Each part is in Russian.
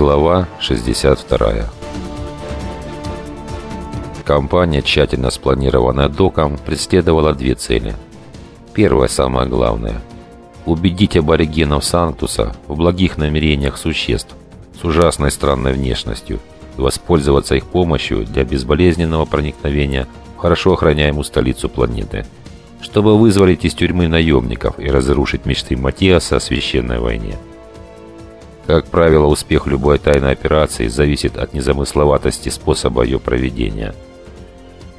Глава 62 Компания, тщательно спланированная доком, преследовала две цели. Первая, самая главная – убедить аборигенов Санктуса в благих намерениях существ с ужасной странной внешностью и воспользоваться их помощью для безболезненного проникновения в хорошо охраняемую столицу планеты, чтобы вызволить из тюрьмы наемников и разрушить мечты Матиаса о священной войне. Как правило, успех любой тайной операции зависит от незамысловатости способа ее проведения –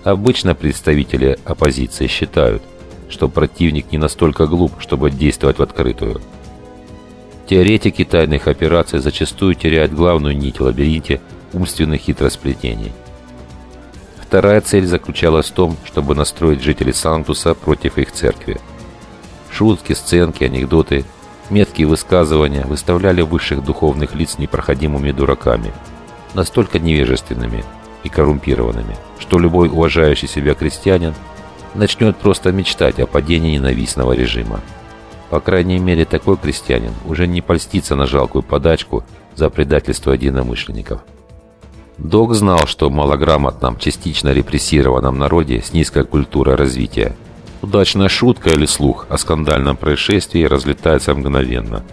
Обычно представители оппозиции считают, что противник не настолько глуп, чтобы действовать в открытую. Теоретики тайных операций зачастую теряют главную нить в лабиринте умственных хитросплетений. Вторая цель заключалась в том, чтобы настроить жителей Сантуса против их церкви. Шутки, сценки, анекдоты, меткие высказывания выставляли высших духовных лиц непроходимыми дураками, настолько невежественными – и коррумпированными, что любой уважающий себя крестьянин начнет просто мечтать о падении ненавистного режима. По крайней мере, такой крестьянин уже не польстится на жалкую подачку за предательство единомышленников. Док знал, что в малограмотном, частично репрессированном народе с низкой культурой развития удачная шутка или слух о скандальном происшествии разлетается мгновенно,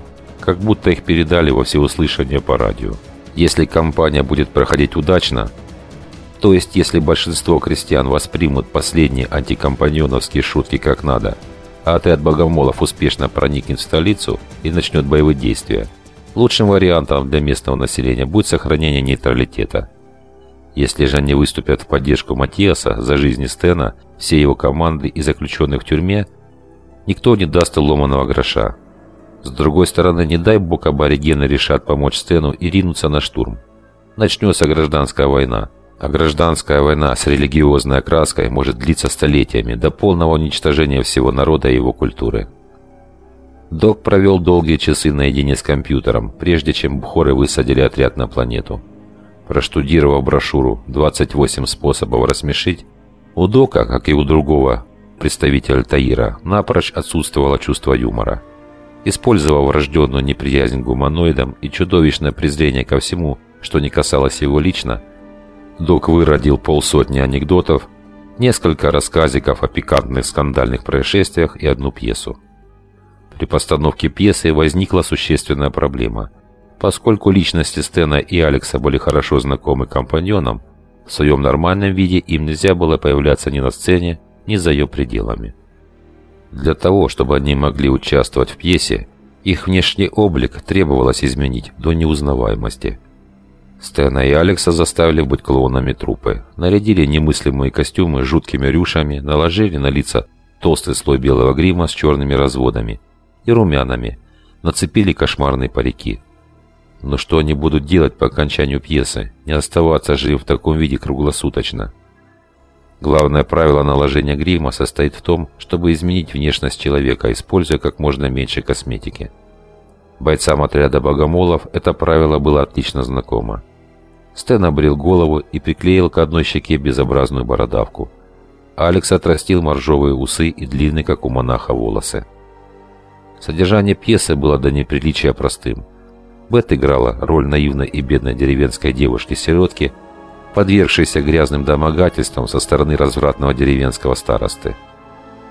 как будто их передали во всеуслышание по радио. Если кампания будет проходить удачно, то есть, если большинство крестьян воспримут последние антикомпаньоновские шутки как надо, а отряд богомолов успешно проникнет в столицу и начнет боевые действия, лучшим вариантом для местного населения будет сохранение нейтралитета. Если же они выступят в поддержку Матиаса за жизнь Стена, все его команды и заключенных в тюрьме, никто не даст ломаного гроша. С другой стороны, не дай бог аборигены решат помочь Стену и ринуться на штурм. Начнется гражданская война. А гражданская война с религиозной окраской может длиться столетиями, до полного уничтожения всего народа и его культуры. Док провел долгие часы наедине с компьютером, прежде чем бхоры высадили отряд на планету. Проштудировав брошюру «28 способов рассмешить», у Дока, как и у другого представителя Таира, напрочь отсутствовало чувство юмора. Использовав врожденную неприязнь к гуманоидам и чудовищное презрение ко всему, что не касалось его лично, Док выродил полсотни анекдотов, несколько рассказиков о пикантных скандальных происшествиях и одну пьесу. При постановке пьесы возникла существенная проблема. Поскольку личности Стена и Алекса были хорошо знакомы компаньонам, в своем нормальном виде им нельзя было появляться ни на сцене, ни за ее пределами. Для того, чтобы они могли участвовать в пьесе, их внешний облик требовалось изменить до неузнаваемости – Стэна и Алекса заставили быть клоунами трупы. Нарядили немыслимые костюмы жуткими рюшами, наложили на лица толстый слой белого грима с черными разводами и румянами, нацепили кошмарные парики. Но что они будут делать по окончанию пьесы? Не оставаться же в таком виде круглосуточно. Главное правило наложения грима состоит в том, чтобы изменить внешность человека, используя как можно меньше косметики. Бойцам отряда богомолов это правило было отлично знакомо. Стэн обрел голову и приклеил к одной щеке безобразную бородавку. Алекс отрастил моржовые усы и длинные, как у монаха, волосы. Содержание пьесы было до неприличия простым. Бет играла роль наивной и бедной деревенской девушки-сиротки, подвергшейся грязным домогательствам со стороны развратного деревенского старосты.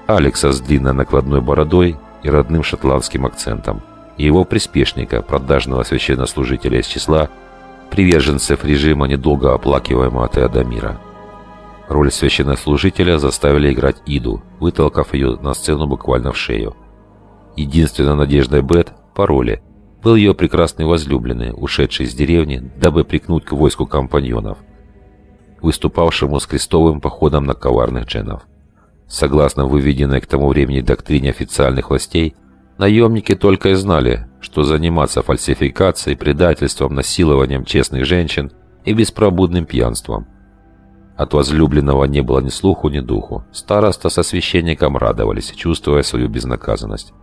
Алекса с длинной накладной бородой и родным шотландским акцентом, и его приспешника, продажного священнослужителя из числа приверженцев режима недолго оплакиваемого Теодомира. Роль священнослужителя заставили играть Иду, вытолкав ее на сцену буквально в шею. Единственной надеждой Бет по роли был ее прекрасный возлюбленный, ушедший из деревни, дабы прикнуть к войску компаньонов, выступавшему с крестовым походом на коварных дженов. Согласно выведенной к тому времени доктрине официальных властей, Наемники только и знали, что заниматься фальсификацией, предательством, насилованием честных женщин и беспробудным пьянством. От возлюбленного не было ни слуху, ни духу. Староста со священником радовались, чувствуя свою безнаказанность.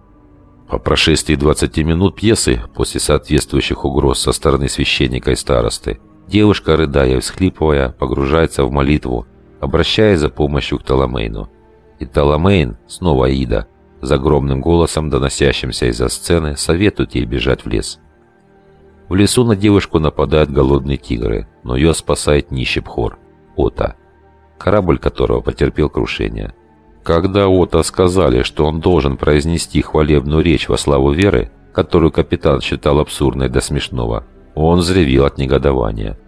По прошествии 20 минут пьесы, после соответствующих угроз со стороны священника и старосты, девушка, рыдая и всхлипывая, погружается в молитву, обращаясь за помощью к Таламейну. И Таламейн, снова Ида, загромным голосом, доносящимся из-за сцены, советует ей бежать в лес. В лесу на девушку нападают голодные тигры, но ее спасает нищий Пхор, Ота, корабль которого потерпел крушение. Когда Ота сказали, что он должен произнести хвалебную речь во славу веры, которую капитан считал абсурдной до смешного, он взревел от негодования.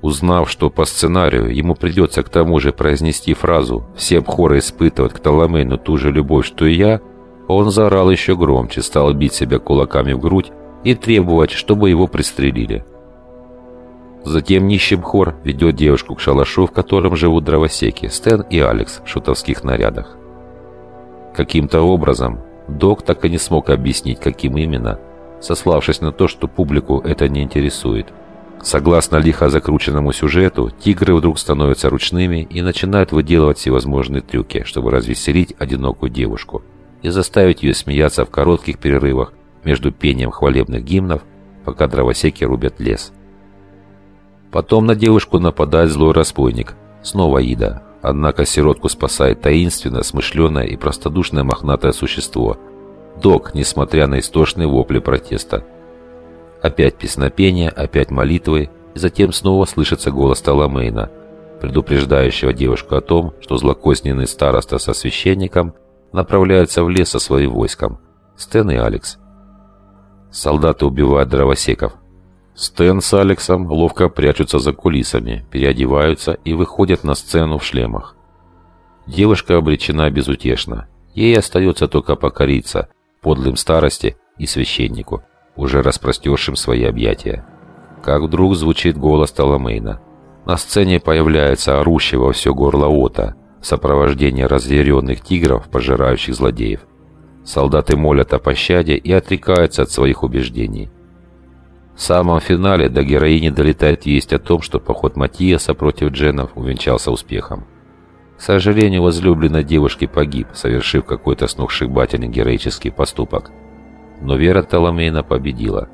Узнав, что по сценарию ему придется к тому же произнести фразу «Все обхоры испытывают к Таламейну ту же любовь, что и я», он заорал еще громче, стал бить себя кулаками в грудь и требовать, чтобы его пристрелили. Затем нищий Бхор ведет девушку к шалашу, в котором живут дровосеки, Стэн и Алекс в шутовских нарядах. Каким-то образом Док так и не смог объяснить, каким именно, сославшись на то, что публику это не интересует. Согласно лихо закрученному сюжету, тигры вдруг становятся ручными и начинают выделывать всевозможные трюки, чтобы развеселить одинокую девушку и заставить ее смеяться в коротких перерывах между пением хвалебных гимнов, пока дровосеки рубят лес. Потом на девушку нападает злой разбойник, снова Ида. Однако сиротку спасает таинственное, смышленое и простодушное мохнатое существо. Док, несмотря на истошные вопли протеста. Опять песнопение, опять молитвы, и затем снова слышится голос Таламейна, предупреждающего девушку о том, что злокозненный староста со священником направляются в лес со своим войском. Стэн и Алекс. Солдаты убивают дровосеков, Стэн с Алексом ловко прячутся за кулисами, переодеваются и выходят на сцену в шлемах. Девушка обречена безутешно. Ей остается только покориться подлым старости и священнику, уже распростершим свои объятия. Как вдруг звучит голос Таламейна. На сцене появляется орущий во все горло Ота в сопровождении разъяренных тигров, пожирающих злодеев. Солдаты молят о пощаде и отрекаются от своих убеждений. В самом финале до героини долетает весть о том, что поход Матиаса против дженов увенчался успехом. К сожалению, возлюбленный девушки погиб, совершив какой-то сногсшибательный героический поступок. Но Вера Таламейна победила.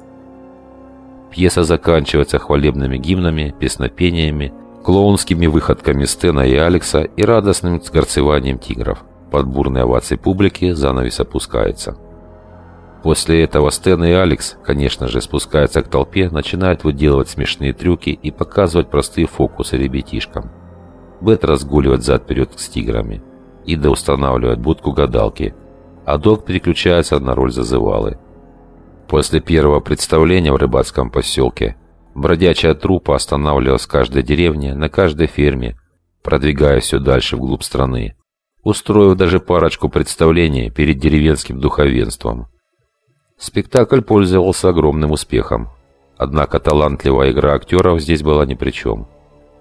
Пьеса заканчивается хвалебными гимнами, песнопениями, клоунскими выходками Стена и Алекса и радостным сгорцеванием тигров. Под бурной овацией публики занавес опускается. После этого Стэн и Алекс, конечно же, спускаются к толпе, начинают выделывать смешные трюки и показывать простые фокусы ребятишкам. Бет разгуливает зад-вперед с тиграми. Ида устанавливает будку гадалки, а Док переключается на роль зазывалы. После первого представления в рыбацком поселке бродячая трупа останавливалась в каждой деревне, на каждой ферме, продвигаясь все дальше вглубь страны, устроив даже парочку представлений перед деревенским духовенством – Спектакль пользовался огромным успехом. Однако талантливая игра актеров здесь была ни при чем.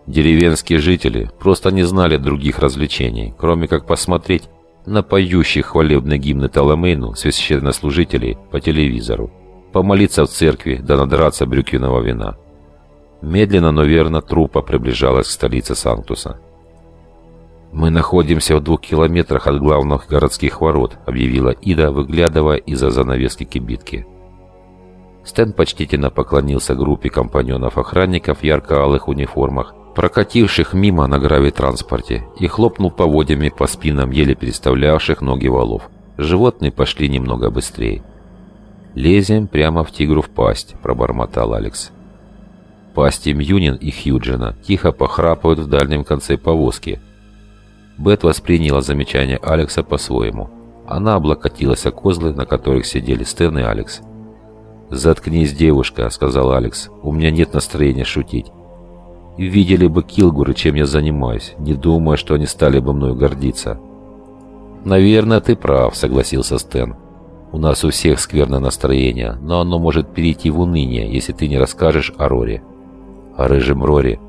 Деревенские жители просто не знали других развлечений, кроме как посмотреть на поющих хвалебные гимны Таламейну священнослужителей по телевизору, помолиться в церкви да надраться брюквенного вина. Медленно, но верно трупа приближалась к столице Санктуса. «Мы находимся в двух километрах от главных городских ворот», — объявила Ида, выглядывая из-за занавески кибитки. Стэн почтительно поклонился группе компаньонов-охранников в ярко-алых униформах, прокативших мимо на гравитранспорте, и хлопнул поводьями по спинам еле переставлявших ноги валов. Животные пошли немного быстрее. «Лезем прямо в тигру в пасть», — пробормотал Алекс. Пасти Мьюнин и Хьюджина тихо похрапывают в дальнем конце повозки — Бет восприняла замечание Алекса по-своему. Она облокотилась о козлы, на которых сидели Стэн и Алекс. «Заткнись, девушка», — сказал Алекс. «У меня нет настроения шутить. Видели бы Килгуры, чем я занимаюсь, не думая, что они стали бы мною гордиться». «Наверное, ты прав», — согласился Стэн. «У нас у всех скверное настроение, но оно может перейти в уныние, если ты не расскажешь о Роре». «О рыжем Роре?»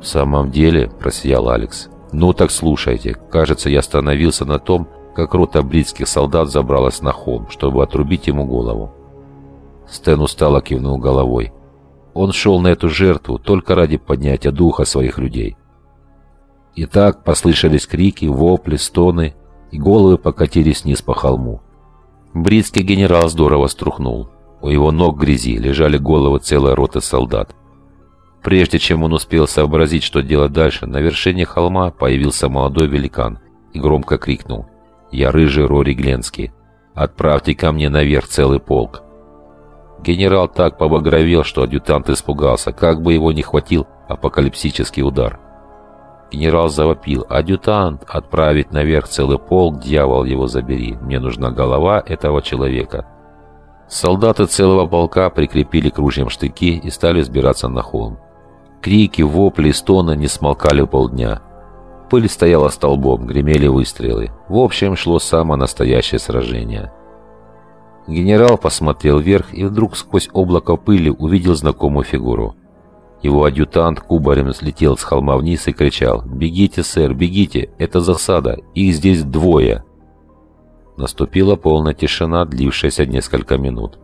«В самом деле», — просиял Алекс, «Ну так слушайте, кажется, я остановился на том, как рота бритских солдат забралась на холм, чтобы отрубить ему голову». Стэн устало кивнул головой. Он шел на эту жертву только ради поднятия духа своих людей. Итак, послышались крики, вопли, стоны, и головы покатились вниз по холму. Бритский генерал здорово струхнул. У его ног грязи лежали головы целой роты солдат. Прежде чем он успел сообразить, что делать дальше, на вершине холма появился молодой великан и громко крикнул «Я рыжий Рори Гленский! Отправьте ко мне наверх целый полк!» Генерал так побагровел, что адъютант испугался, как бы его не хватил апокалипсический удар. Генерал завопил. «Адъютант! Отправить наверх целый полк, дьявол его забери! Мне нужна голова этого человека!» Солдаты целого полка прикрепили к ружьям штыки и стали сбираться на холм. Крики, вопли стоны не смолкали полдня. Пыль стояла столбом, гремели выстрелы. В общем, шло самое настоящее сражение. Генерал посмотрел вверх и вдруг сквозь облако пыли увидел знакомую фигуру. Его адъютант кубарем слетел с холма вниз и кричал «Бегите, сэр, бегите! Это засада! Их здесь двое!» Наступила полная тишина, длившаяся несколько минут.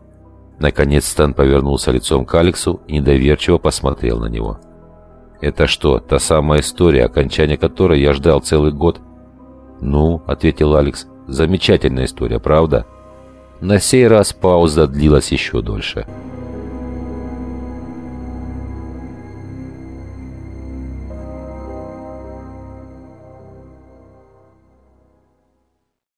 Наконец Стэн повернулся лицом к Алексу и недоверчиво посмотрел на него. «Это что, та самая история, окончания которой я ждал целый год?» «Ну», — ответил Алекс, — «замечательная история, правда?» На сей раз пауза длилась еще дольше.